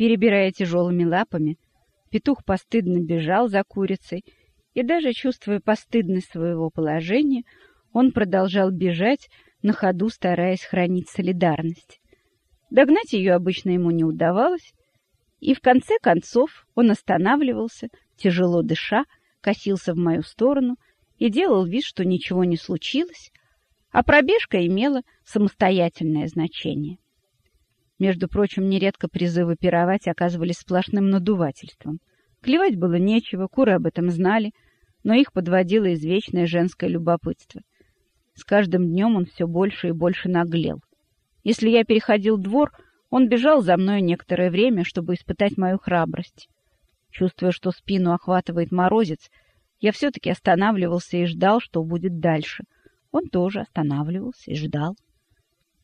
Перебирая тяжелыми лапами, петух постыдно бежал за курицей, и даже чувствуя постыдность своего положения, он продолжал бежать, на ходу стараясь хранить солидарность. Догнать ее обычно ему не удавалось, и в конце концов он останавливался, тяжело дыша, косился в мою сторону и делал вид, что ничего не случилось, а пробежка имела самостоятельное значение. Между прочим, нередко призывы пировать оказывались сплошным надувательством. Клевать было нечего, куры об этом знали, но их подводило извечное женское любопытство. С каждым днем он все больше и больше наглел. Если я переходил двор, он бежал за мной некоторое время, чтобы испытать мою храбрость. Чувствуя, что спину охватывает морозец, я все-таки останавливался и ждал, что будет дальше. Он тоже останавливался и ждал.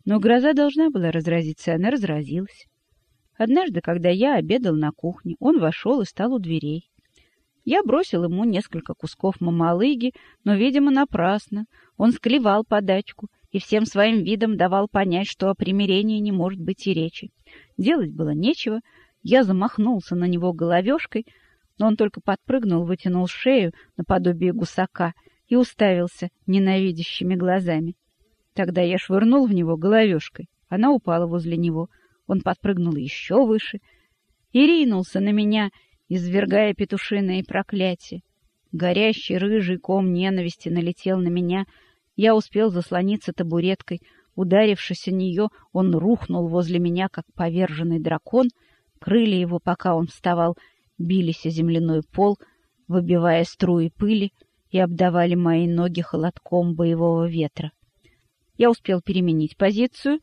Но гроза должна была разразиться, она разразилась. Однажды, когда я обедал на кухне, он вошел и стал у дверей. Я бросил ему несколько кусков мамалыги, но, видимо, напрасно. Он склевал подачку и всем своим видом давал понять, что о примирении не может быть и речи. Делать было нечего. Я замахнулся на него головешкой, но он только подпрыгнул, вытянул шею наподобие гусака и уставился ненавидящими глазами. Тогда я швырнул в него головешкой. Она упала возле него. Он подпрыгнул еще выше и ринулся на меня, извергая петушиное проклятие. Горящий рыжий ком ненависти налетел на меня. Я успел заслониться табуреткой. Ударившись о нее, он рухнул возле меня, как поверженный дракон. Крылья его, пока он вставал, бились о земляной пол, выбивая струи пыли и обдавали мои ноги холодком боевого ветра. Я успел переменить позицию,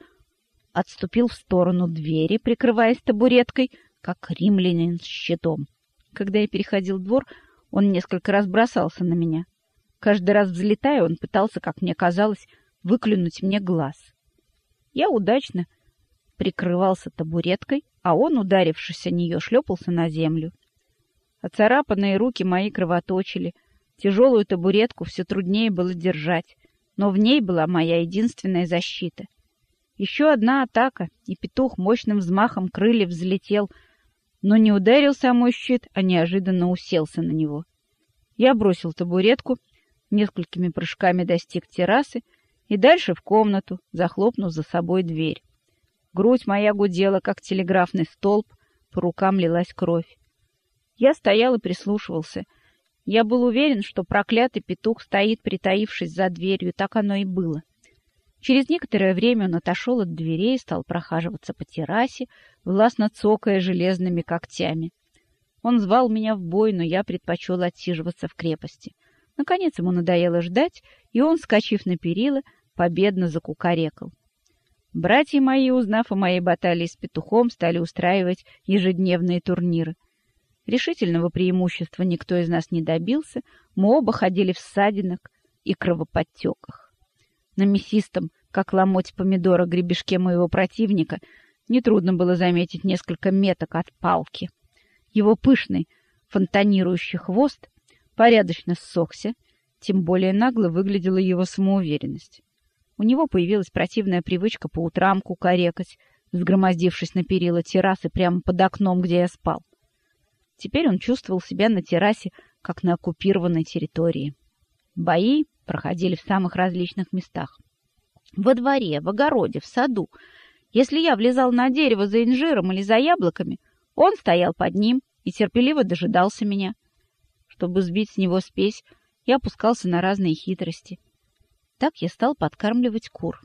отступил в сторону двери, прикрываясь табуреткой, как римлянин с щитом. Когда я переходил двор, он несколько раз бросался на меня. Каждый раз взлетая, он пытался, как мне казалось, выклюнуть мне глаз. Я удачно прикрывался табуреткой, а он, ударившись о нее, шлепался на землю. Оцарапанные руки мои кровоточили, тяжелую табуретку все труднее было держать но в ней была моя единственная защита. Еще одна атака, и петух мощным взмахом крыльев взлетел, но не ударился о мой щит, а неожиданно уселся на него. Я бросил табуретку, несколькими прыжками достиг террасы и дальше в комнату, захлопнув за собой дверь. Грудь моя гудела, как телеграфный столб, по рукам лилась кровь. Я стоял и прислушивался — я был уверен, что проклятый петух стоит, притаившись за дверью, так оно и было. Через некоторое время он отошел от дверей и стал прохаживаться по террасе, властно цокая железными когтями. Он звал меня в бой, но я предпочел отсиживаться в крепости. Наконец ему надоело ждать, и он, скачив на перила, победно закукарекал. Братья мои, узнав о моей баталии с петухом, стали устраивать ежедневные турниры. Решительного преимущества никто из нас не добился, мы оба ходили в ссадинах и кровоподтеках. На мясистом, как ломоть помидора, гребешке моего противника нетрудно было заметить несколько меток от палки. Его пышный, фонтанирующий хвост порядочно ссохся, тем более нагло выглядела его самоуверенность. У него появилась противная привычка по утрам кукарекать, взгромоздившись на перила террасы прямо под окном, где я спал. Теперь он чувствовал себя на террасе, как на оккупированной территории. Бои проходили в самых различных местах. Во дворе, в огороде, в саду. Если я влезал на дерево за инжиром или за яблоками, он стоял под ним и терпеливо дожидался меня. Чтобы сбить с него спесь, я опускался на разные хитрости. Так я стал подкармливать кур.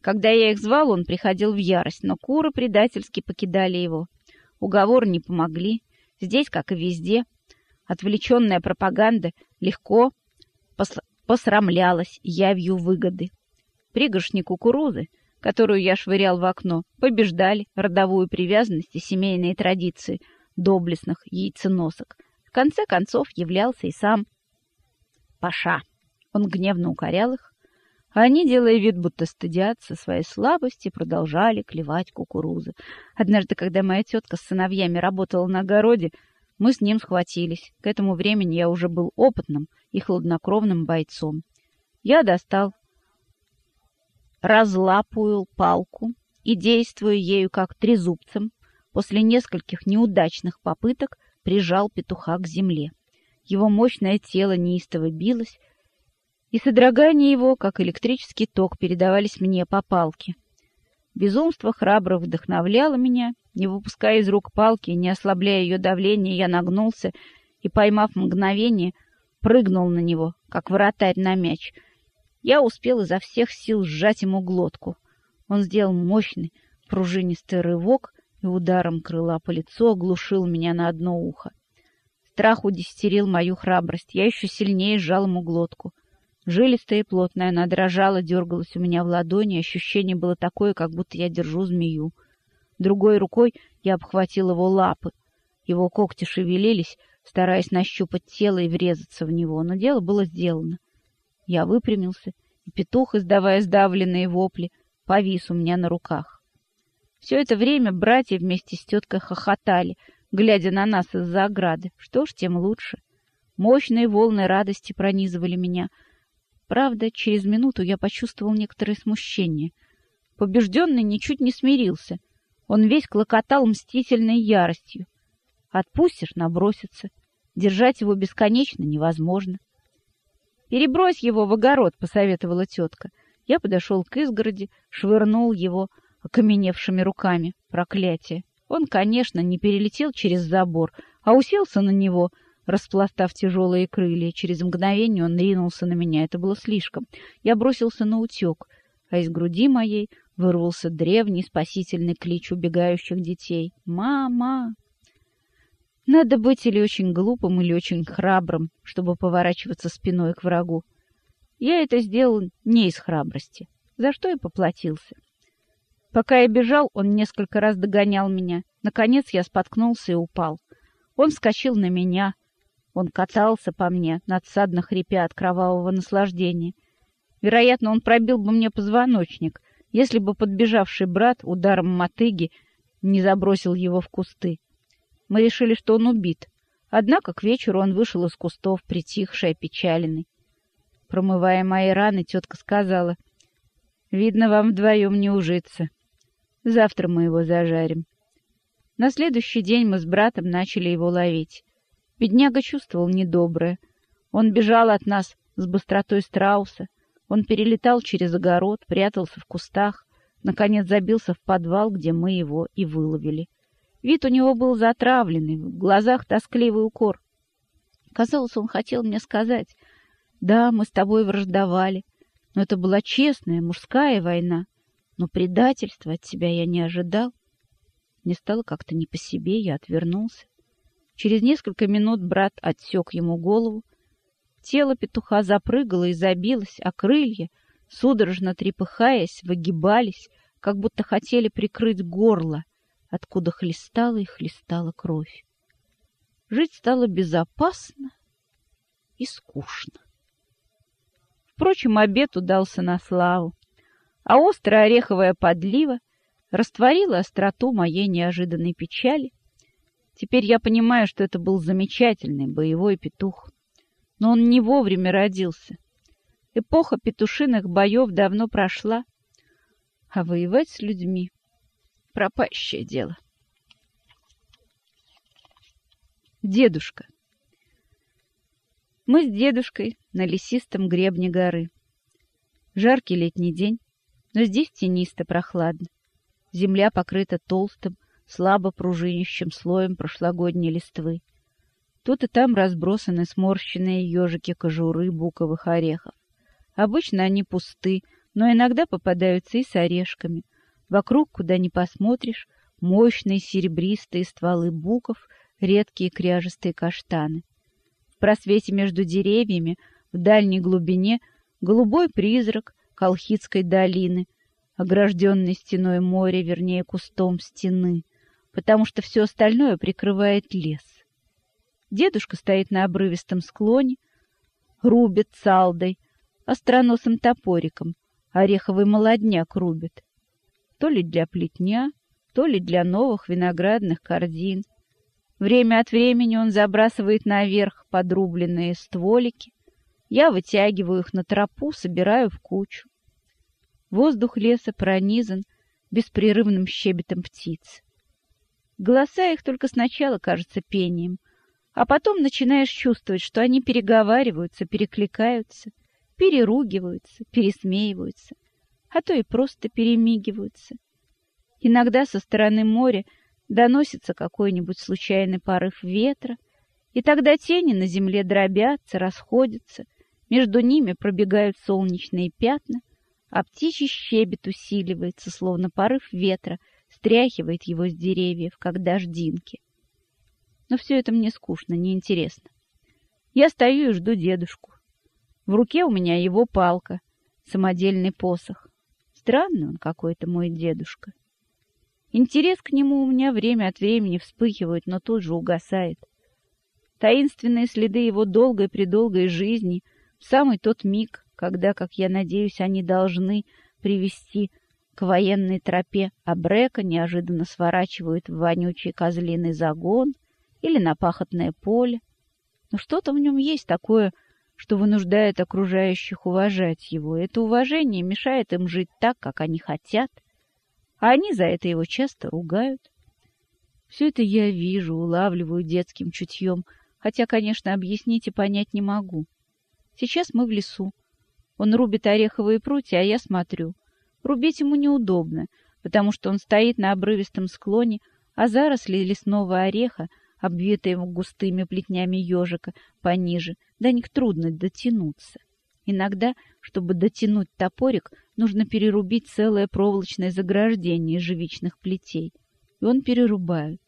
Когда я их звал, он приходил в ярость, но куры предательски покидали его. Уговоры не помогли. Здесь, как и везде, отвлеченная пропаганда легко посрамлялась явью выгоды. Пригоршни кукурузы, которую я швырял в окно, побеждали родовую привязанность и семейные традиции доблестных яйценосок. В конце концов являлся и сам Паша. Он гневно укорял их, они, делая вид, будто стыдятся своей слабости, продолжали клевать кукурузы. Однажды, когда моя тетка с сыновьями работала на огороде, мы с ним схватились. К этому времени я уже был опытным и хладнокровным бойцом. Я достал разлапую палку и, действуя ею как трезубцем, после нескольких неудачных попыток прижал петуха к земле. Его мощное тело неистово билось, и содрогания его, как электрический ток, передавались мне по палке. Безумство храбро вдохновляло меня. Не выпуская из рук палки, не ослабляя ее давление, я нагнулся и, поймав мгновение, прыгнул на него, как вратарь на мяч. Я успел изо всех сил сжать ему глотку. Он сделал мощный, пружинистый рывок и ударом крыла по лицу оглушил меня на одно ухо. Страх удестерил мою храбрость. Я еще сильнее сжал ему глотку. Жилистая и плотная, она дрожала, дергалась у меня в ладони, ощущение было такое, как будто я держу змею. Другой рукой я обхватил его лапы. Его когти шевелились, стараясь нащупать тело и врезаться в него, но дело было сделано. Я выпрямился, и петух, издавая сдавленные вопли, повис у меня на руках. Все это время братья вместе с теткой хохотали, глядя на нас из-за ограды. Что ж, тем лучше. Мощные волны радости пронизывали меня — Правда, через минуту я почувствовал некоторое смущение. Побежденный ничуть не смирился. Он весь клокотал мстительной яростью. Отпустишь — набросится. Держать его бесконечно невозможно. «Перебрось его в огород», — посоветовала тетка. Я подошел к изгороди, швырнул его окаменевшими руками. Проклятие! Он, конечно, не перелетел через забор, а уселся на него — распластав тяжелые крылья. Через мгновение он ринулся на меня. Это было слишком. Я бросился на утек, а из груди моей вырвался древний спасительный клич убегающих детей. «Мама!» Надо быть или очень глупым, или очень храбрым, чтобы поворачиваться спиной к врагу. Я это сделал не из храбрости, за что и поплатился. Пока я бежал, он несколько раз догонял меня. Наконец я споткнулся и упал. Он вскочил на меня, он катался по мне, надсадно хрипя от кровавого наслаждения. Вероятно, он пробил бы мне позвоночник, если бы подбежавший брат ударом мотыги не забросил его в кусты. Мы решили, что он убит. Однако к вечеру он вышел из кустов, притихший, опечаленный. Промывая мои раны, тетка сказала, «Видно, вам вдвоем не ужиться. Завтра мы его зажарим». На следующий день мы с братом начали его ловить. Бедняга чувствовал недоброе. Он бежал от нас с быстротой страуса. Он перелетал через огород, прятался в кустах, наконец забился в подвал, где мы его и выловили. Вид у него был затравленный, в глазах тоскливый укор. Казалось, он хотел мне сказать, «Да, мы с тобой враждовали, но это была честная мужская война, но предательства от тебя я не ожидал». Мне стало как-то не по себе, я отвернулся. Через несколько минут брат отсек ему голову. Тело петуха запрыгало и забилось, а крылья, судорожно трепыхаясь, выгибались, как будто хотели прикрыть горло, откуда хлестала и хлестала кровь. Жить стало безопасно и скучно. Впрочем, обед удался на славу, а острая ореховая подлива растворила остроту моей неожиданной печали Теперь я понимаю, что это был замечательный боевой петух. Но он не вовремя родился. Эпоха петушиных боев давно прошла, а воевать с людьми — пропащее дело. Дедушка. Мы с дедушкой на лесистом гребне горы. Жаркий летний день, но здесь тенисто прохладно. Земля покрыта толстым, слабо пружинищим слоем прошлогодней листвы. Тут и там разбросаны сморщенные ежики кожуры буковых орехов. Обычно они пусты, но иногда попадаются и с орешками. Вокруг, куда ни посмотришь, мощные серебристые стволы буков, редкие кряжестые каштаны. В просвете между деревьями, в дальней глубине, голубой призрак Колхидской долины, огражденный стеной моря, вернее, кустом стены потому что все остальное прикрывает лес. Дедушка стоит на обрывистом склоне, рубит салдой, остроносым топориком, ореховый молодняк рубит. То ли для плетня, то ли для новых виноградных корзин. Время от времени он забрасывает наверх подрубленные стволики. Я вытягиваю их на тропу, собираю в кучу. Воздух леса пронизан беспрерывным щебетом птиц. Голоса их только сначала кажутся пением, а потом начинаешь чувствовать, что они переговариваются, перекликаются, переругиваются, пересмеиваются, а то и просто перемигиваются. Иногда со стороны моря доносится какой-нибудь случайный порыв ветра, и тогда тени на земле дробятся, расходятся, между ними пробегают солнечные пятна, а птичий щебет усиливается, словно порыв ветра, стряхивает его с деревьев, как дождинки. Но все это мне скучно, неинтересно. Я стою и жду дедушку. В руке у меня его палка, самодельный посох. Странный он какой-то, мой дедушка. Интерес к нему у меня время от времени вспыхивает, но тут же угасает. Таинственные следы его долгой-предолгой жизни в самый тот миг, когда, как я надеюсь, они должны привести к военной тропе Абрека, неожиданно сворачивают в вонючий козлиный загон или на пахотное поле. Но что-то в нем есть такое, что вынуждает окружающих уважать его. Это уважение мешает им жить так, как они хотят, а они за это его часто ругают. Все это я вижу, улавливаю детским чутьем, хотя, конечно, объяснить и понять не могу. Сейчас мы в лесу. Он рубит ореховые прутья, а я смотрю. Рубить ему неудобно, потому что он стоит на обрывистом склоне, а заросли лесного ореха, обвитые густыми плетнями ежика, пониже, до них трудно дотянуться. Иногда, чтобы дотянуть топорик, нужно перерубить целое проволочное заграждение из живичных плетей, и он перерубает.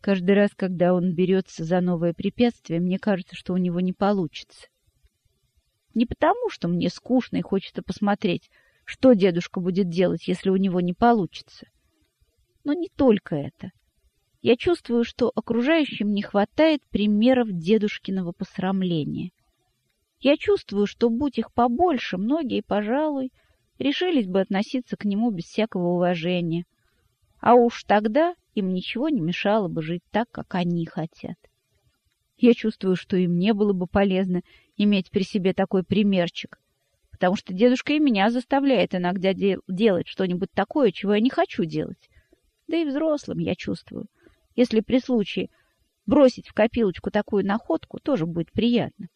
Каждый раз, когда он берется за новое препятствие, мне кажется, что у него не получится. Не потому, что мне скучно и хочется посмотреть, что дедушка будет делать, если у него не получится. Но не только это. Я чувствую, что окружающим не хватает примеров дедушкиного посрамления. Я чувствую, что, будь их побольше, многие, пожалуй, решились бы относиться к нему без всякого уважения. А уж тогда им ничего не мешало бы жить так, как они хотят. Я чувствую, что им не было бы полезно иметь при себе такой примерчик, потому что дедушка и меня заставляет иногда дел делать что-нибудь такое, чего я не хочу делать. Да и взрослым я чувствую. Если при случае бросить в копилочку такую находку, тоже будет приятно.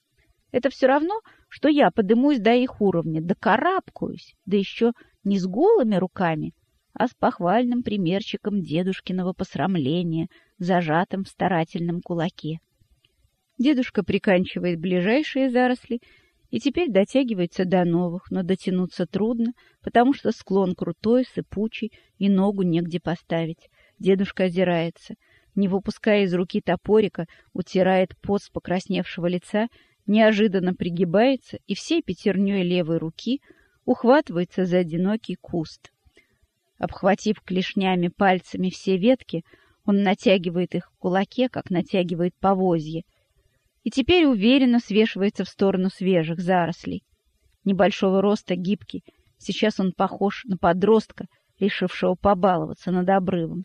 Это все равно, что я подымусь до их уровня, докарабкаюсь, да еще не с голыми руками, а с похвальным примерчиком дедушкиного посрамления, зажатым в старательном кулаке. Дедушка приканчивает ближайшие заросли и теперь дотягивается до новых, но дотянуться трудно, потому что склон крутой, сыпучий, и ногу негде поставить. Дедушка озирается, не выпуская из руки топорика, утирает пот с покрасневшего лица, неожиданно пригибается и всей пятерней левой руки ухватывается за одинокий куст. Обхватив клешнями пальцами все ветки, он натягивает их в кулаке, как натягивает повозье, и теперь уверенно свешивается в сторону свежих зарослей. Небольшого роста, гибкий, сейчас он похож на подростка, решившего побаловаться над обрывом.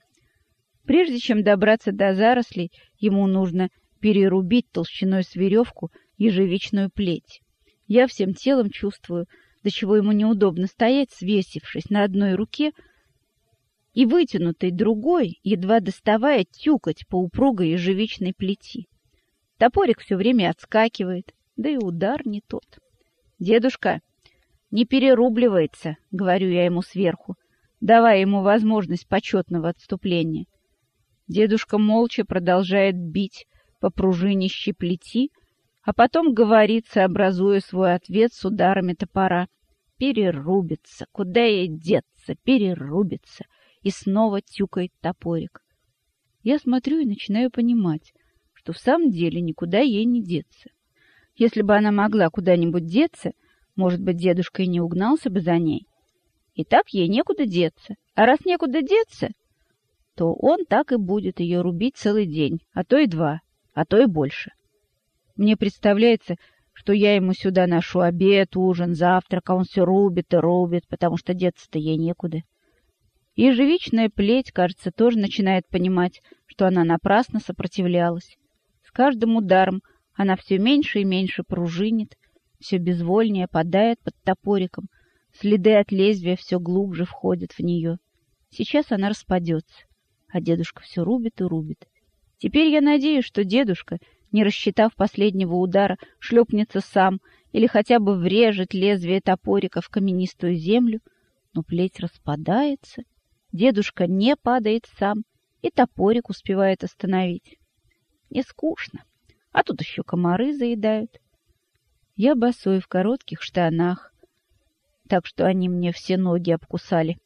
Прежде чем добраться до зарослей, ему нужно перерубить толщиной с веревку ежевичную плеть. Я всем телом чувствую, до чего ему неудобно стоять, свесившись на одной руке и вытянутой другой, едва доставая тюкать по упругой ежевичной плети. Топорик все время отскакивает, да и удар не тот. «Дедушка, не перерубливается», — говорю я ему сверху, давая ему возможность почетного отступления. Дедушка молча продолжает бить по пружинищей плети, а потом говорит, сообразуя свой ответ с ударами топора. «Перерубится! Куда ей деться? Перерубится!» И снова тюкает топорик. Я смотрю и начинаю понимать, что в самом деле никуда ей не деться. Если бы она могла куда-нибудь деться, может быть, дедушка и не угнался бы за ней. И так ей некуда деться. А раз некуда деться, то он так и будет ее рубить целый день, а то и два, а то и больше. Мне представляется, что я ему сюда ношу обед, ужин, завтрак, а он все рубит и рубит, потому что деться-то ей некуда. Ежевичная плеть, кажется, тоже начинает понимать, что она напрасно сопротивлялась. С каждым ударом она все меньше и меньше пружинит, все безвольнее падает под топориком, следы от лезвия все глубже входят в нее. Сейчас она распадется. а дедушка все рубит и рубит. Теперь я надеюсь, что дедушка, не рассчитав последнего удара, шлепнется сам или хотя бы врежет лезвие топорика в каменистую землю, но плеть распадается, дедушка не падает сам, и топорик успевает остановить. Не скучно, а тут еще комары заедают. Я босой в коротких штанах, так что они мне все ноги обкусали.